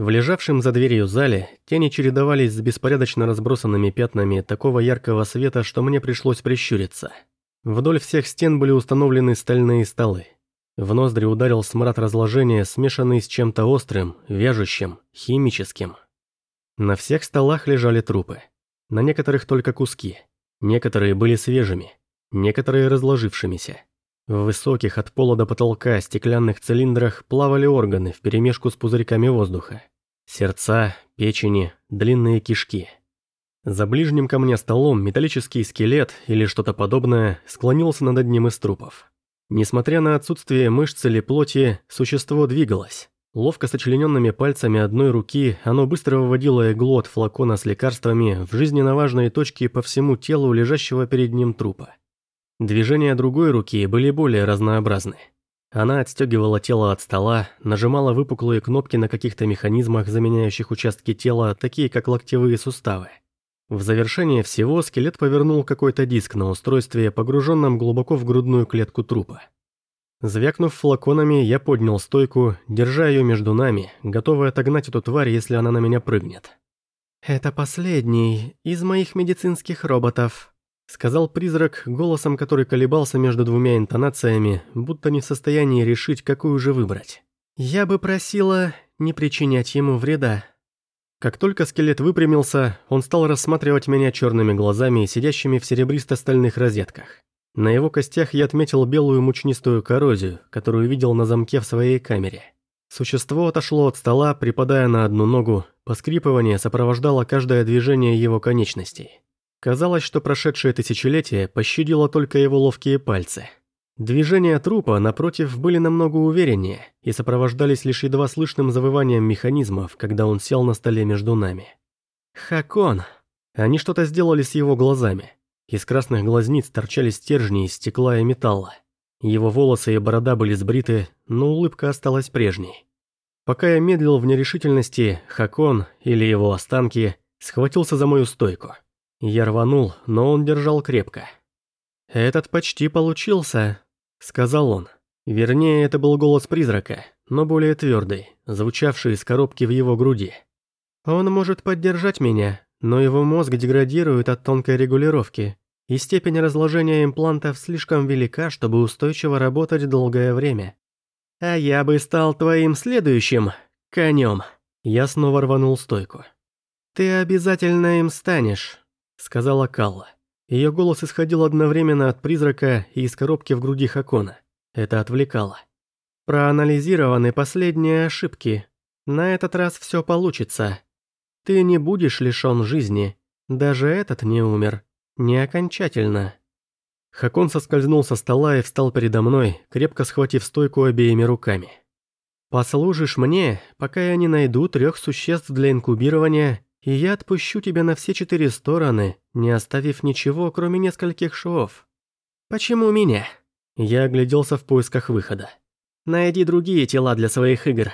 В лежавшем за дверью зале тени чередовались с беспорядочно разбросанными пятнами такого яркого света, что мне пришлось прищуриться. Вдоль всех стен были установлены стальные столы. В ноздри ударил смрад разложения, смешанный с чем-то острым, вяжущим, химическим. На всех столах лежали трупы. На некоторых только куски. Некоторые были свежими, некоторые разложившимися. В высоких от пола до потолка стеклянных цилиндрах плавали органы вперемешку с пузырьками воздуха. Сердца, печени, длинные кишки. За ближним ко мне столом металлический скелет или что-то подобное склонился над одним из трупов. Несмотря на отсутствие мышц или плоти, существо двигалось. Ловко сочлененными пальцами одной руки оно быстро выводило иглу от флакона с лекарствами в жизненно важные точки по всему телу лежащего перед ним трупа. Движения другой руки были более разнообразны. Она отстегивала тело от стола, нажимала выпуклые кнопки на каких-то механизмах, заменяющих участки тела, такие как локтевые суставы. В завершение всего скелет повернул какой-то диск на устройстве, погруженном глубоко в грудную клетку трупа. Звякнув флаконами, я поднял стойку, держа ее между нами, готовый отогнать эту тварь, если она на меня прыгнет. «Это последний из моих медицинских роботов», Сказал призрак, голосом который колебался между двумя интонациями, будто не в состоянии решить, какую же выбрать. «Я бы просила не причинять ему вреда». Как только скелет выпрямился, он стал рассматривать меня черными глазами, сидящими в серебристо-стальных розетках. На его костях я отметил белую мучнистую коррозию, которую видел на замке в своей камере. Существо отошло от стола, припадая на одну ногу, поскрипывание сопровождало каждое движение его конечностей. Казалось, что прошедшее тысячелетие пощадило только его ловкие пальцы. Движения трупа, напротив, были намного увереннее и сопровождались лишь едва слышным завыванием механизмов, когда он сел на столе между нами. «Хакон!» Они что-то сделали с его глазами. Из красных глазниц торчали стержни из стекла и металла. Его волосы и борода были сбриты, но улыбка осталась прежней. Пока я медлил в нерешительности, Хакон, или его останки, схватился за мою стойку. Я рванул, но он держал крепко. «Этот почти получился», — сказал он. Вернее, это был голос призрака, но более твердый, звучавший из коробки в его груди. «Он может поддержать меня, но его мозг деградирует от тонкой регулировки, и степень разложения имплантов слишком велика, чтобы устойчиво работать долгое время. А я бы стал твоим следующим конем». Я снова рванул стойку. «Ты обязательно им станешь, сказала Калла. Ее голос исходил одновременно от призрака и из коробки в груди Хакона. Это отвлекало. Проанализированы последние ошибки. На этот раз все получится. Ты не будешь лишен жизни. Даже этот не умер. Не окончательно. Хакон соскользнул со стола и встал передо мной, крепко схватив стойку обеими руками. «Послужишь мне, пока я не найду трех существ для инкубирования и я отпущу тебя на все четыре стороны, не оставив ничего, кроме нескольких швов. Почему меня? Я огляделся в поисках выхода. Найди другие тела для своих игр.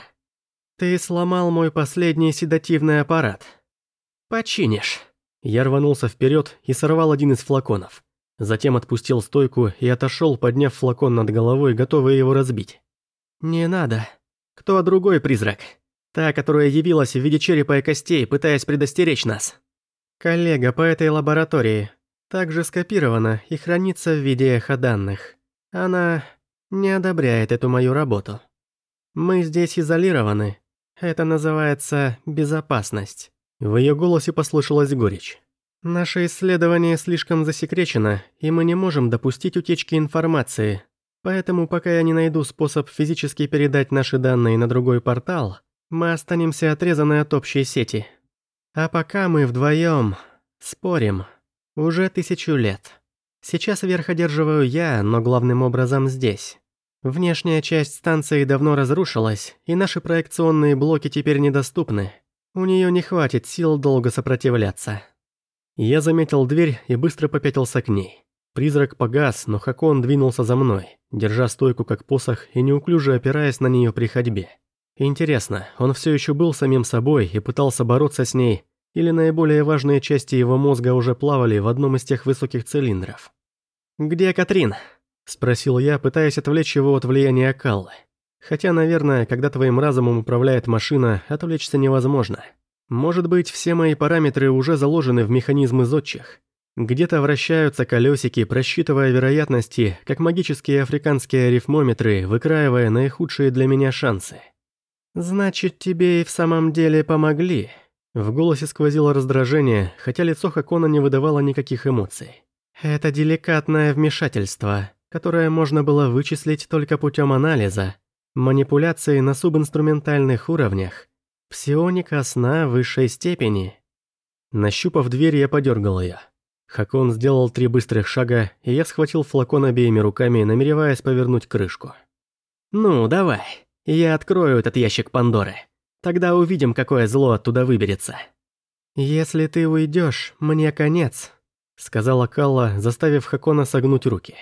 Ты сломал мой последний седативный аппарат. Починишь. Я рванулся вперед и сорвал один из флаконов. Затем отпустил стойку и отошел, подняв флакон над головой, готовый его разбить. «Не надо. Кто другой призрак?» Та, которая явилась в виде черепа и костей, пытаясь предостеречь нас. Коллега по этой лаборатории. Также скопирована и хранится в виде эхо-данных. Она не одобряет эту мою работу. Мы здесь изолированы. Это называется безопасность. В ее голосе послышалась горечь. Наше исследование слишком засекречено, и мы не можем допустить утечки информации. Поэтому пока я не найду способ физически передать наши данные на другой портал, мы останемся отрезаны от общей сети. А пока мы вдвоем спорим. Уже тысячу лет. Сейчас верх одерживаю я, но главным образом здесь. Внешняя часть станции давно разрушилась, и наши проекционные блоки теперь недоступны. У нее не хватит сил долго сопротивляться. Я заметил дверь и быстро попятился к ней. Призрак погас, но Хакон двинулся за мной, держа стойку как посох и неуклюже опираясь на нее при ходьбе. Интересно, он все еще был самим собой и пытался бороться с ней, или наиболее важные части его мозга уже плавали в одном из тех высоких цилиндров? «Где Катрин?» – спросил я, пытаясь отвлечь его от влияния Каллы. Хотя, наверное, когда твоим разумом управляет машина, отвлечься невозможно. Может быть, все мои параметры уже заложены в механизмы зодчих. Где-то вращаются колесики, просчитывая вероятности, как магические африканские арифмометры, выкраивая наихудшие для меня шансы. «Значит, тебе и в самом деле помогли?» В голосе сквозило раздражение, хотя лицо Хакона не выдавало никаких эмоций. «Это деликатное вмешательство, которое можно было вычислить только путем анализа, манипуляции на субинструментальных уровнях, псионика сна высшей степени». Нащупав дверь, я подергал ее. Хакон сделал три быстрых шага, и я схватил флакон обеими руками, намереваясь повернуть крышку. «Ну, давай, я открою этот ящик Пандоры. Тогда увидим, какое зло оттуда выберется». «Если ты уйдешь, мне конец», — сказала Калла, заставив Хакона согнуть руки.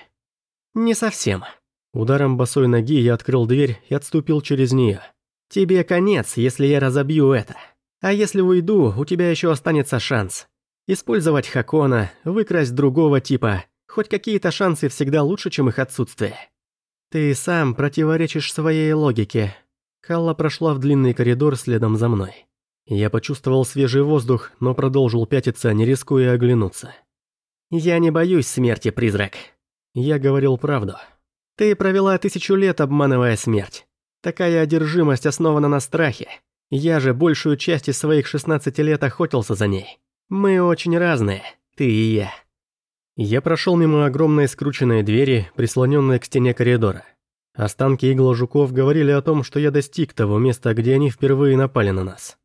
«Не совсем». Ударом босой ноги я открыл дверь и отступил через нее. «Тебе конец, если я разобью это. А если уйду, у тебя еще останется шанс. Использовать Хакона, выкрасть другого типа. Хоть какие-то шансы всегда лучше, чем их отсутствие. Ты сам противоречишь своей логике. Калла прошла в длинный коридор следом за мной. Я почувствовал свежий воздух, но продолжил пятиться, не рискуя оглянуться. «Я не боюсь смерти, призрак». Я говорил правду. «Ты провела тысячу лет, обманывая смерть. Такая одержимость основана на страхе. Я же большую часть из своих 16 лет охотился за ней. Мы очень разные, ты и я. Я прошел мимо огромной скрученной двери, прислоненной к стене коридора. Останки игл жуков говорили о том, что я достиг того места, где они впервые напали на нас.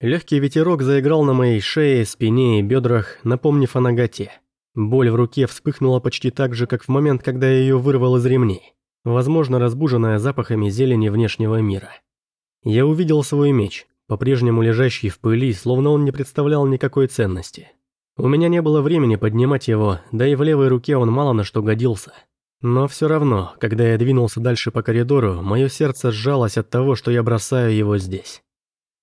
Легкий ветерок заиграл на моей шее, спине и бедрах, напомнив о ноготе. Боль в руке вспыхнула почти так же, как в момент, когда я ее вырвал из ремней, возможно, разбуженная запахами зелени внешнего мира. Я увидел свой меч, по-прежнему лежащий в пыли, словно он не представлял никакой ценности. У меня не было времени поднимать его, да и в левой руке он мало на что годился. Но все равно, когда я двинулся дальше по коридору, мое сердце сжалось от того, что я бросаю его здесь.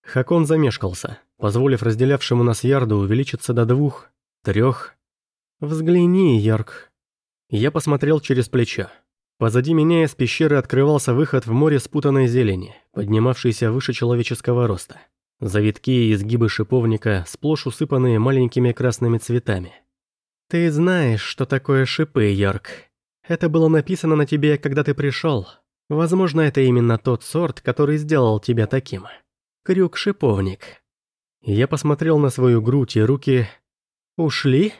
Хакон замешкался, позволив разделявшему нас ярду увеличиться до двух, трех. «Взгляни, Йорк». Я посмотрел через плечо. Позади меня из пещеры открывался выход в море спутанной зелени, поднимавшийся выше человеческого роста. Завитки и изгибы шиповника, сплошь усыпанные маленькими красными цветами. «Ты знаешь, что такое шипы, Йорк. Это было написано на тебе, когда ты пришел. Возможно, это именно тот сорт, который сделал тебя таким. Крюк-шиповник». Я посмотрел на свою грудь и руки. «Ушли?»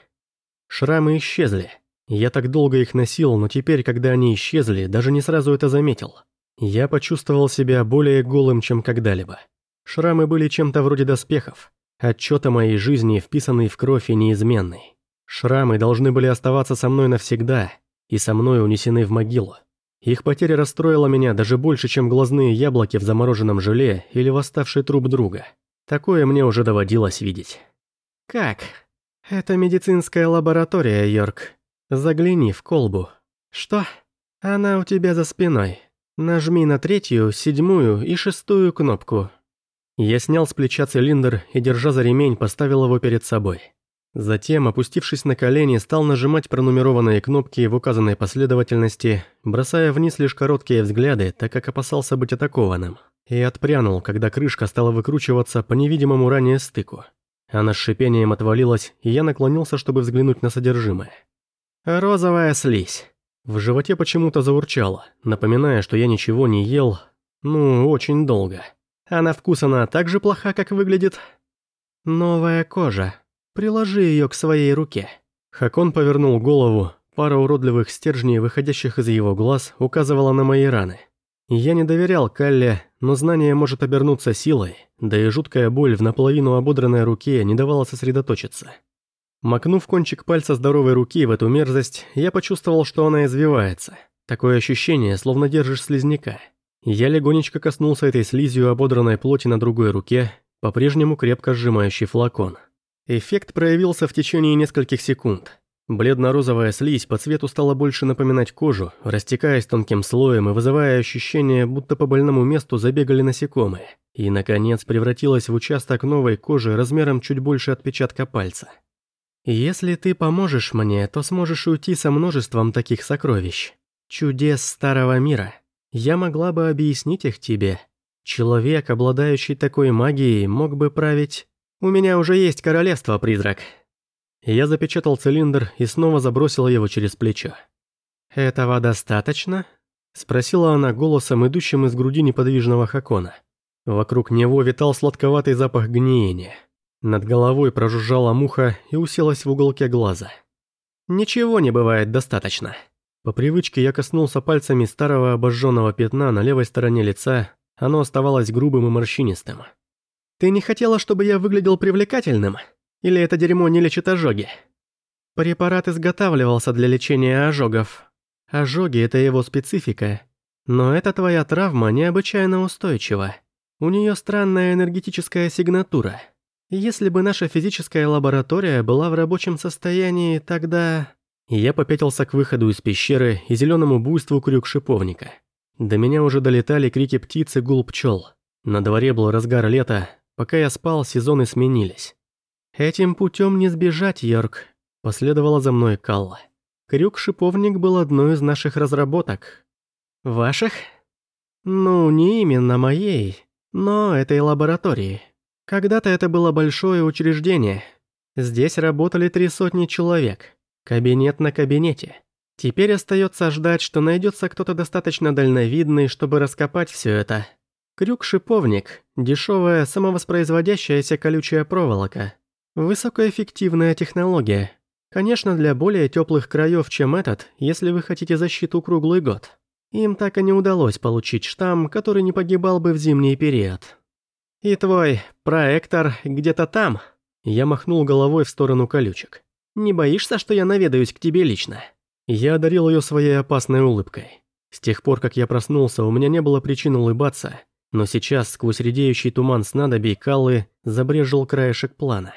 Шрамы исчезли. Я так долго их носил, но теперь, когда они исчезли, даже не сразу это заметил. Я почувствовал себя более голым, чем когда-либо. Шрамы были чем-то вроде доспехов. Отчет о моей жизни, вписанный в кровь и неизменный. Шрамы должны были оставаться со мной навсегда, и со мной унесены в могилу. Их потеря расстроила меня даже больше, чем глазные яблоки в замороженном желе или восставший труп друга. Такое мне уже доводилось видеть. «Как? Это медицинская лаборатория, Йорк. Загляни в колбу. Что? Она у тебя за спиной. Нажми на третью, седьмую и шестую кнопку. Я снял с плеча цилиндр и, держа за ремень, поставил его перед собой. Затем, опустившись на колени, стал нажимать пронумерованные кнопки в указанной последовательности, бросая вниз лишь короткие взгляды, так как опасался быть атакованным. И отпрянул, когда крышка стала выкручиваться по невидимому ранее стыку. Она с шипением отвалилась, и я наклонился, чтобы взглянуть на содержимое. Розовая слизь. В животе почему-то заурчало, напоминая, что я ничего не ел, ну, очень долго. А на вкус она так же плоха, как выглядит. Новая кожа. Приложи ее к своей руке. Хакон повернул голову, пара уродливых стержней, выходящих из его глаз, указывала на мои раны. Я не доверял Калле, но знание может обернуться силой, да и жуткая боль в наполовину ободранной руке не давала сосредоточиться. Макнув кончик пальца здоровой руки в эту мерзость, я почувствовал, что она извивается. Такое ощущение, словно держишь слизняка. Я легонечко коснулся этой слизью ободранной плоти на другой руке, по-прежнему крепко сжимающий флакон. Эффект проявился в течение нескольких секунд. Бледно-розовая слизь по цвету стала больше напоминать кожу, растекаясь тонким слоем и вызывая ощущение, будто по больному месту забегали насекомые. И, наконец, превратилась в участок новой кожи размером чуть больше отпечатка пальца. Если ты поможешь мне, то сможешь уйти со множеством таких сокровищ. Чудес старого мира. Я могла бы объяснить их тебе. Человек, обладающий такой магией, мог бы править... У меня уже есть королевство, призрак. Я запечатал цилиндр и снова забросил его через плечо. «Этого достаточно?» Спросила она голосом, идущим из груди неподвижного Хакона. Вокруг него витал сладковатый запах гниения. Над головой прожужжала муха и уселась в уголке глаза. «Ничего не бывает достаточно». По привычке я коснулся пальцами старого обожженного пятна на левой стороне лица, оно оставалось грубым и морщинистым. «Ты не хотела, чтобы я выглядел привлекательным? Или это дерьмо не лечит ожоги?» Препарат изготавливался для лечения ожогов, Ожоги – это его специфика. Но эта твоя травма необычайно устойчива. У нее странная энергетическая сигнатура. Если бы наша физическая лаборатория была в рабочем состоянии, тогда... Я попятился к выходу из пещеры и зеленому буйству крюк шиповника. До меня уже долетали крики птиц и гул пчел. На дворе был разгар лета, пока я спал, сезоны сменились. «Этим путем не сбежать, Йорк», – последовала за мной Калла. Крюк-шиповник был одной из наших разработок. Ваших? Ну, не именно моей, но этой лаборатории. Когда-то это было большое учреждение. Здесь работали три сотни человек. Кабинет на кабинете. Теперь остается ждать, что найдется кто-то достаточно дальновидный, чтобы раскопать все это. Крюк-шиповник – дешевая, самовоспроизводящаяся колючая проволока. Высокоэффективная технология – Конечно, для более теплых краев, чем этот, если вы хотите защиту круглый год. Им так и не удалось получить штамм, который не погибал бы в зимний период. И твой проектор где-то там. Я махнул головой в сторону колючек. Не боишься, что я наведаюсь к тебе лично? Я одарил ее своей опасной улыбкой. С тех пор, как я проснулся, у меня не было причин улыбаться, но сейчас сквозь редеющий туман снадобий Каллы забрежил краешек плана.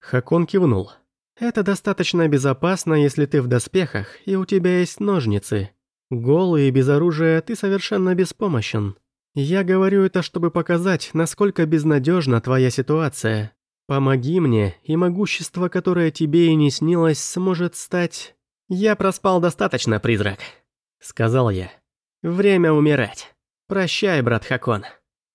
Хакон кивнул. Это достаточно безопасно, если ты в доспехах, и у тебя есть ножницы. Голый и без оружия ты совершенно беспомощен. Я говорю это, чтобы показать, насколько безнадежна твоя ситуация. Помоги мне, и могущество, которое тебе и не снилось, сможет стать... Я проспал достаточно, призрак, сказал я. Время умирать. Прощай, брат Хакон.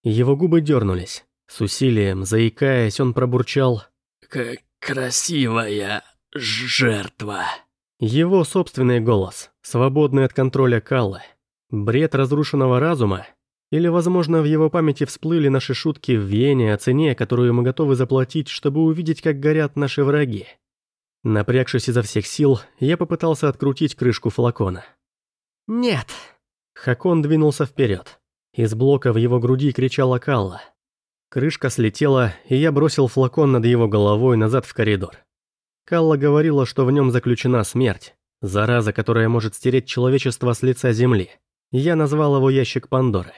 Его губы дернулись. С усилием, заикаясь, он пробурчал. «Как «Красивая жертва». Его собственный голос, свободный от контроля Каллы. Бред разрушенного разума? Или, возможно, в его памяти всплыли наши шутки в Вене о цене, которую мы готовы заплатить, чтобы увидеть, как горят наши враги? Напрягшись изо всех сил, я попытался открутить крышку флакона. «Нет!» Хакон двинулся вперед. Из блока в его груди кричала Калла. Крышка слетела, и я бросил флакон над его головой назад в коридор. Калла говорила, что в нем заключена смерть, зараза, которая может стереть человечество с лица земли. Я назвал его ящик Пандоры.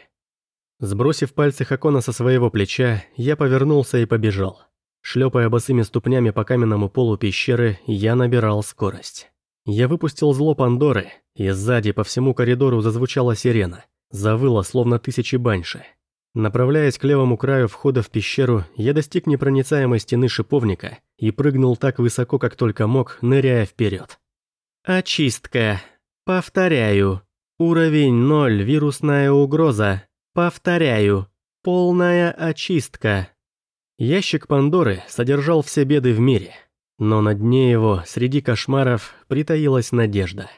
Сбросив пальцы Хакона со своего плеча, я повернулся и побежал. Шлепая босыми ступнями по каменному полу пещеры, я набирал скорость. Я выпустил зло Пандоры, и сзади по всему коридору зазвучала сирена. Завыла, словно тысячи баньши. Направляясь к левому краю входа в пещеру, я достиг непроницаемой стены шиповника и прыгнул так высоко, как только мог, ныряя вперед. Очистка. Повторяю. Уровень 0, вирусная угроза. Повторяю. Полная очистка. Ящик Пандоры содержал все беды в мире, но на дне его, среди кошмаров, притаилась надежда.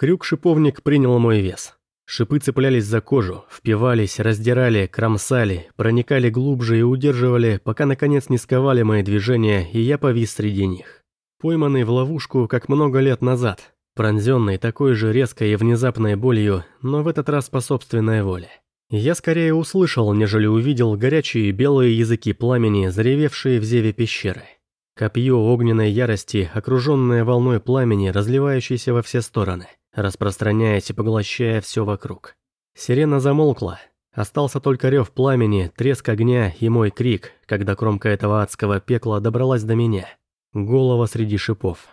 Крюк-шиповник принял мой вес. Шипы цеплялись за кожу, впивались, раздирали, кромсали, проникали глубже и удерживали, пока наконец не сковали мои движения, и я повис среди них. Пойманный в ловушку, как много лет назад, пронзенный такой же резкой и внезапной болью, но в этот раз по собственной воле. Я скорее услышал, нежели увидел горячие белые языки пламени, заревевшие в зеве пещеры. Копье огненной ярости, окруженное волной пламени, разливающейся во все стороны – распространяясь и поглощая все вокруг. Сирена замолкла. Остался только рев пламени, треск огня и мой крик, когда кромка этого адского пекла добралась до меня. Голова среди шипов.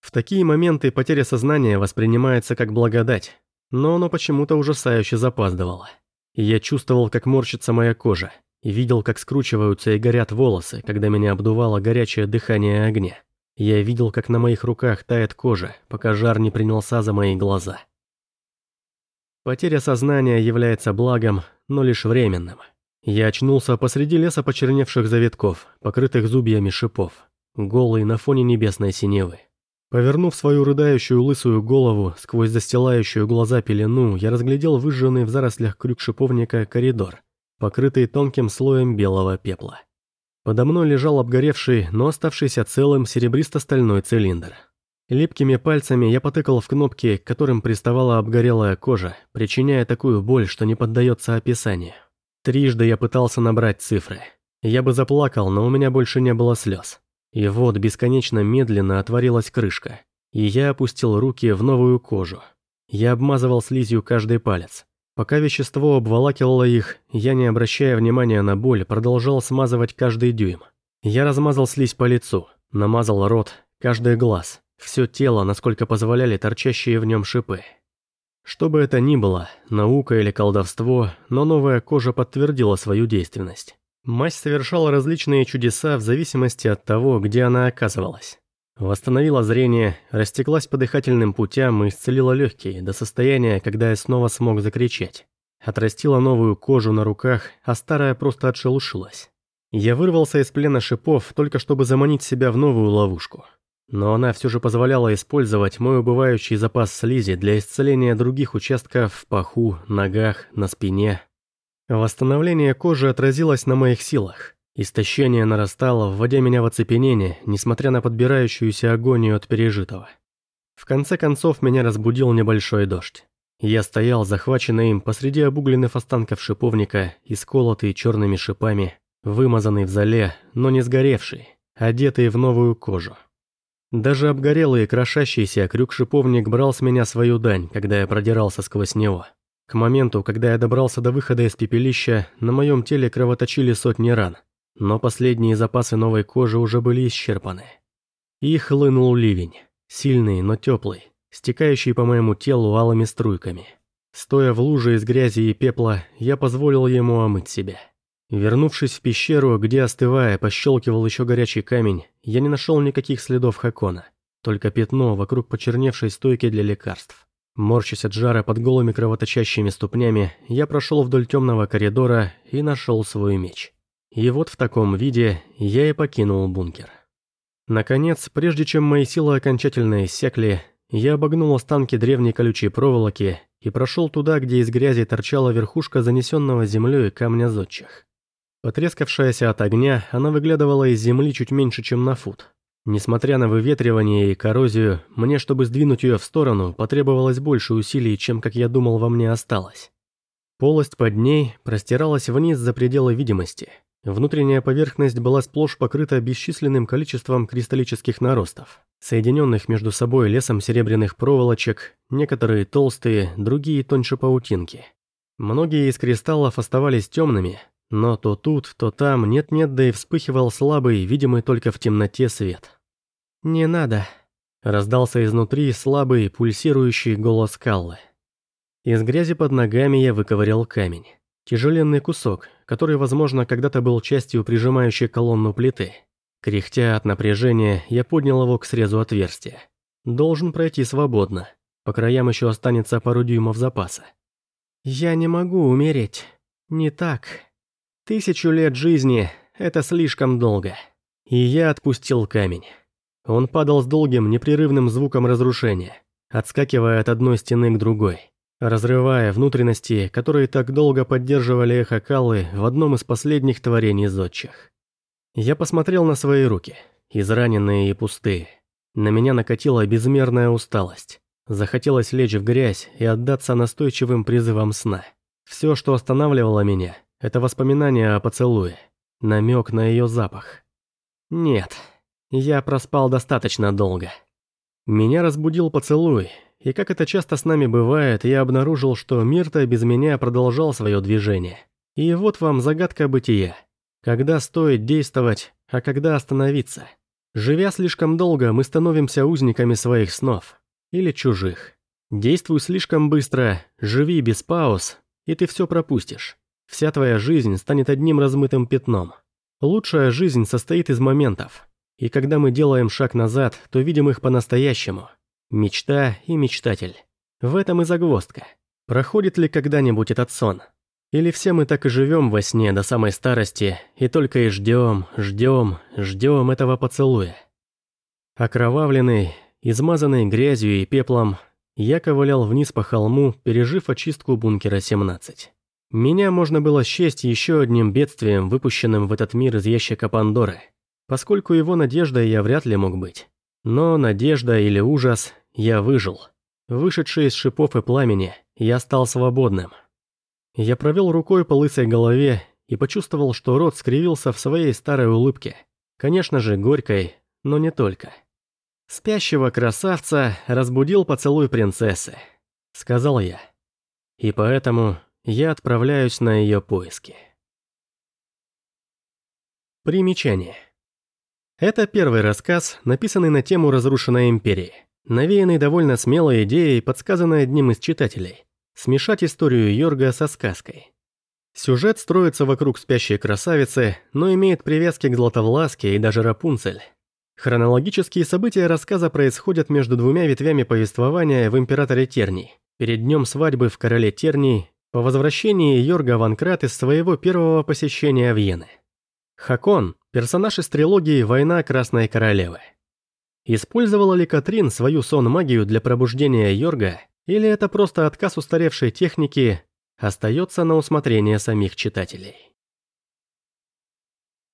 В такие моменты потеря сознания воспринимается как благодать, но оно почему-то ужасающе запаздывало. Я чувствовал, как морщится моя кожа, и видел, как скручиваются и горят волосы, когда меня обдувало горячее дыхание огня. Я видел, как на моих руках тает кожа, пока жар не принялся за мои глаза. Потеря сознания является благом, но лишь временным. Я очнулся посреди леса почерневших завитков, покрытых зубьями шипов, голый на фоне небесной синевы. Повернув свою рыдающую лысую голову сквозь застилающую глаза пелену, я разглядел выжженный в зарослях крюк шиповника коридор, покрытый тонким слоем белого пепла. Подо мной лежал обгоревший, но оставшийся целым серебристо-стальной цилиндр. Липкими пальцами я потыкал в кнопки, к которым приставала обгорелая кожа, причиняя такую боль, что не поддается описанию. Трижды я пытался набрать цифры. Я бы заплакал, но у меня больше не было слез. И вот бесконечно медленно отворилась крышка, и я опустил руки в новую кожу. Я обмазывал слизью каждый палец. Пока вещество обволакивало их, я, не обращая внимания на боль, продолжал смазывать каждый дюйм. Я размазал слизь по лицу, намазал рот, каждый глаз, все тело, насколько позволяли торчащие в нем шипы. Что бы это ни было, наука или колдовство, но новая кожа подтвердила свою действенность. Мазь совершала различные чудеса в зависимости от того, где она оказывалась. Восстановила зрение, растеклась по дыхательным путям и исцелила легкие до состояния, когда я снова смог закричать. Отрастила новую кожу на руках, а старая просто отшелушилась. Я вырвался из плена шипов, только чтобы заманить себя в новую ловушку. Но она все же позволяла использовать мой убывающий запас слизи для исцеления других участков в паху, ногах, на спине. Восстановление кожи отразилось на моих силах. Истощение нарастало, вводя меня в оцепенение, несмотря на подбирающуюся агонию от пережитого. В конце концов меня разбудил небольшой дождь. Я стоял, захваченный им посреди обугленных останков шиповника, исколотый черными шипами, вымазанный в зале, но не сгоревший, одетый в новую кожу. Даже обгорелый и крошащийся крюк-шиповник брал с меня свою дань, когда я продирался сквозь него. К моменту, когда я добрался до выхода из пепелища, на моем теле кровоточили сотни ран, но последние запасы новой кожи уже были исчерпаны. И хлынул ливень, сильный, но теплый, стекающий по моему телу алыми струйками. Стоя в луже из грязи и пепла, я позволил ему омыть себя. Вернувшись в пещеру, где, остывая, пощелкивал еще горячий камень, я не нашел никаких следов Хакона, только пятно вокруг почерневшей стойки для лекарств. Морщась от жара под голыми кровоточащими ступнями, я прошел вдоль темного коридора и нашел свой меч. И вот в таком виде я и покинул бункер. Наконец, прежде чем мои силы окончательно иссякли, я обогнул останки древней колючей проволоки и прошел туда, где из грязи торчала верхушка занесенного землей камня зодчих. Потрескавшаяся от огня, она выглядывала из земли чуть меньше, чем на фут. Несмотря на выветривание и коррозию, мне, чтобы сдвинуть ее в сторону, потребовалось больше усилий, чем, как я думал, во мне осталось. Полость под ней простиралась вниз за пределы видимости. Внутренняя поверхность была сплошь покрыта бесчисленным количеством кристаллических наростов, соединенных между собой лесом серебряных проволочек, некоторые толстые, другие тоньше паутинки. Многие из кристаллов оставались темными, но то тут, то там нет-нет, да и вспыхивал слабый, видимый только в темноте свет. «Не надо», — раздался изнутри слабый, пульсирующий голос Каллы. Из грязи под ногами я выковырял камень. Тяжеленный кусок, который, возможно, когда-то был частью прижимающей колонну плиты. Кряхтя от напряжения, я поднял его к срезу отверстия. Должен пройти свободно. По краям еще останется пару дюймов запаса. «Я не могу умереть. Не так», Тысячу лет жизни – это слишком долго. И я отпустил камень. Он падал с долгим, непрерывным звуком разрушения, отскакивая от одной стены к другой, разрывая внутренности, которые так долго поддерживали эхо Каллы в одном из последних творений зодчих. Я посмотрел на свои руки, израненные и пустые. На меня накатила безмерная усталость. Захотелось лечь в грязь и отдаться настойчивым призывам сна. Все, что останавливало меня – это воспоминание о поцелуе. Намек на ее запах. Нет, я проспал достаточно долго. Меня разбудил поцелуй, и как это часто с нами бывает, я обнаружил, что мир-то без меня продолжал свое движение. И вот вам загадка бытия. Когда стоит действовать, а когда остановиться. Живя слишком долго, мы становимся узниками своих снов. Или чужих. Действуй слишком быстро, живи без пауз, и ты все пропустишь. Вся твоя жизнь станет одним размытым пятном. Лучшая жизнь состоит из моментов. И когда мы делаем шаг назад, то видим их по-настоящему. Мечта и мечтатель. В этом и загвоздка. Проходит ли когда-нибудь этот сон? Или все мы так и живем во сне до самой старости и только и ждем, ждем, ждем этого поцелуя? Окровавленный, измазанный грязью и пеплом, я ковылял вниз по холму, пережив очистку бункера 17. Меня можно было счесть еще одним бедствием, выпущенным в этот мир из ящика Пандоры, поскольку его надеждой я вряд ли мог быть. Но надежда или ужас, я выжил. Вышедший из шипов и пламени, я стал свободным. Я провел рукой по лысой голове и почувствовал, что рот скривился в своей старой улыбке. Конечно же, горькой, но не только. «Спящего красавца разбудил поцелуй принцессы», — сказал я. И поэтому я отправляюсь на ее поиски. Примечание. Это первый рассказ, написанный на тему разрушенной империи, навеянный довольно смелой идеей, подсказанной одним из читателей. Смешать историю Йорга со сказкой. Сюжет строится вокруг спящей красавицы, но имеет привязки к Златовласке и даже Рапунцель. Хронологические события рассказа происходят между двумя ветвями повествования в Императоре Терний, перед днем свадьбы в Короле Терний, по возвращении Йорга Ванкрат из своего первого посещения Вены. Хакон – персонаж из трилогии «Война Красной Королевы». Использовала ли Катрин свою сон-магию для пробуждения Йорга или это просто отказ устаревшей техники остается на усмотрение самих читателей.